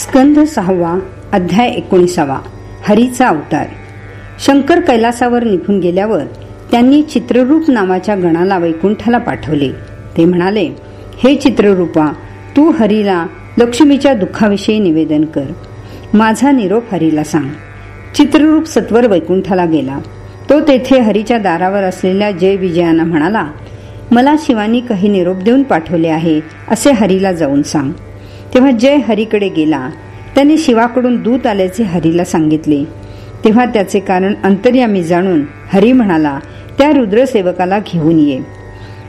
स्कंध सहावा अध्याय एकोणीसावा हरीचा अवतार. शंकर कैलासावर निघून गेल्यावर त्यांनी चित्ररूप नावाच्या गणाला वैकुंठाला पाठवले. ते म्हणाले हे चित्ररूपा तू हरीला लक्ष्मीच्या दुःखाविषयी निवेदन कर. माझा निरोप हरीला सांग. चित्ररूप सत्वर वैकुंठाला गेला. तो तेथे हरीच्या दारावर असलेल्या जय विजयाना म्हणाला मला शिवानी काही निरोप देऊन पाठवले आहे असे हरीला जाऊन सांग. तेव्हा जय हरीकडे गेला. त्याने शिवाकडून दूत आल्याचे हरीला सांगितले. तेव्हा त्याचे कारण अंतर्यामी जाणून हरी म्हणाला त्या रुद्रसेवकाला घेऊन ये.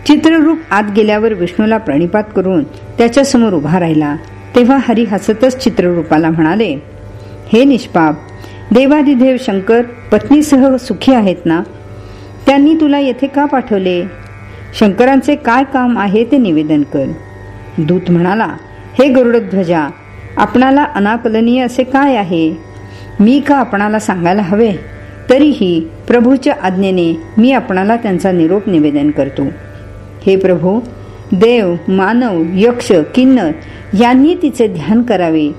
चित्ररूप आत गेल्यावर विष्णूला प्रणिपात करून त्याच्यासमोर उभा राहिला. तेव्हा हरी हसतच चित्ररूपाला म्हणाले हे निष्पाप देवादिदेव शंकर पत्नीसह सुखी आहेत ना? त्यांनी तुला येथे का पाठवले? शंकरांचे काय काम आहे ते निवेदन कर. दूत म्हणाला हे गरुडध्वजा आपणाला अनाकलनीय असे काय आहे? मी का आपणाला सांगायला हवे? तरीही प्रभूच्या आज्ञेने मी आपणाला त्यांचा निरोप निवेदन करतो. हे प्रभू देव मानव यक्ष किन्नर यांनी तिचे ध्यान करावे.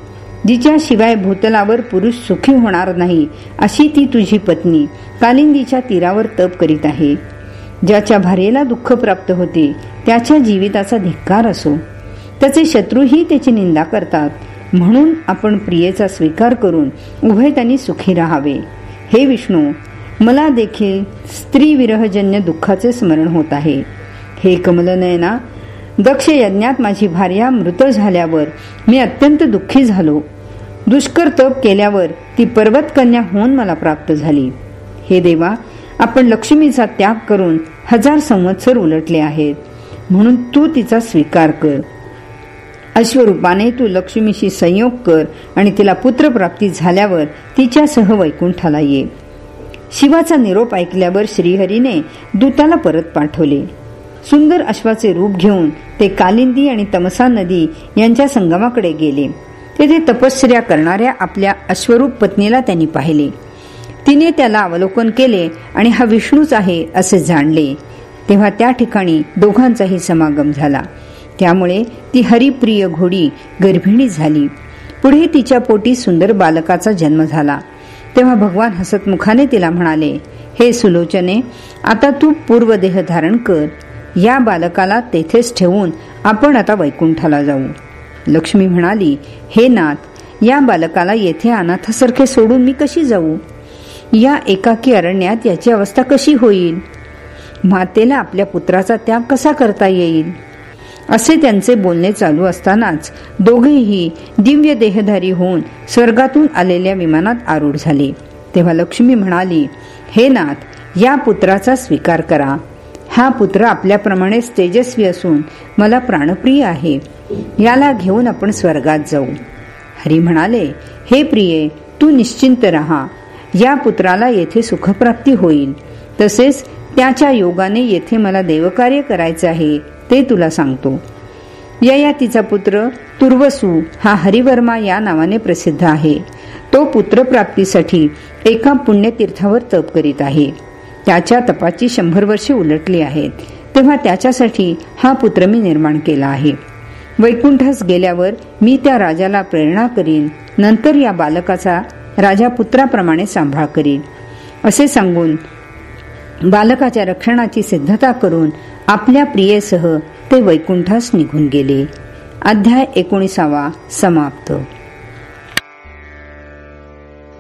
जिच्याशिवाय भूतलावर पुरुष सुखी होणार नाही अशी ती तुझी पत्नी कालिंदीच्या तीरावर तप करीत आहे. ज्याच्या भारेला दुःख प्राप्त होते त्याच्या जीविताचा धिक्कार असो. त्याचे शत्रूही त्याची निंदा करतात. म्हणून आपण प्रियेचा स्वीकार करून उभय त्यांनी सुखी राहावे. हे विष्णू मला देखील स्त्री विरहजन्य दुःखाचे स्मरण होत आहे. हे कमलनयना दक्ष यज्ञात माझी भार्या मृत झाल्यावर मी अत्यंत दुःखी झालो. दुष्कर तप केल्यावर ती पर्वतकन्या होऊन मला प्राप्त झाली. हे देवा आपण लक्ष्मीचा त्याग करून हजार संवत्सर उलटले आहेत. म्हणून तू तिचा स्वीकार कर. अश्वरूपाने तू लक्ष्मीशी संयोग कर आणि तिला पुत्रप्राप्ती झाल्यावर तिच्यासह वैकुंठाला ये. शिवाचा निरोप ऐकल्यावर श्रीहरीने दूताला परत पाठवले. सुंदर अश्वाचे रूप घेऊन ते कालिंदी आणि तमसा नदी यांच्या संगमाकडे गेले. तेथे तपश्चर्या करणाऱ्या आपल्या अश्वरूप पत्नीला त्यांनी पाहिले. तिने त्याला अवलोकन केले आणि हा विष्णूच आहे असे जाणले. तेव्हा त्या ठिकाणी दोघांचाही समागम झाला. त्यामुळे ती हरिप्रिय घोडी गर्भिणी झाली. पुढे तिच्या पोटी सुंदर बालकाचा जन्म झाला. तेव्हा भगवान हसतमुखाने तिला म्हणाले हे सुलोचने आता तू पूर्वदेह धारण कर. या बालकाला तेथेच ठेवून आपण आता वैकुंठाला जाऊ. लक्ष्मी म्हणाली हे नाथ या बालकाला येथे अनाथासारखे सोडून मी कशी जाऊ? या एकाकी अरण्यात याची अवस्था कशी होईल? मातेला आपल्या पुत्राचा त्याग कसा करता येईल? असे त्यांचे बोलणे चालू असतानाच दोघेही दिव्य देहधारी होऊन स्वर्गातून आलेल्या विमानात आरूढ झाले. तेव्हा लक्ष्मी म्हणाली हे नाथ या पुत्राचा स्वीकार करा. हा पुत्र आपल्याप्रमाणेच तेजस्वी असून मला प्राणप्रिय आहे. याला घेऊन आपण स्वर्गात जाऊ. हरी म्हणाले हे प्रिये तू निश्चिंत रहा. या पुत्राला येथे सुखप्राप्ती होईल. तसेच त्याच्या योगाने येथे मला देवकार्य करायचे आहे ते तुला सांगतो. ययातीचा पुत्र तुर्वसू हा हरिवर्मा या नावाने प्रसिद्ध आहे. तो पुत्रप्राप्तीसाठी एका पुण्यतीर्थावर तप करीत आहे. त्याच्या तपाची शंभर वर्षे उलटली आहेत. तेव्हा त्याच्यासाठी हा पुत्र मी निर्माण केला आहे. वैकुंठास गेल्यावर मी त्या राजाला प्रेरणा करीन नंतर या बालकाचा राजा पुत्राप्रमाणे सांभाळ करीन. असे सांगून बालकाच्या रक्षणाची सिद्धता करून आपल्या प्रियेसह ते वैकुंठास निघून गेले. अध्याय एकोणीसावा समाप्त.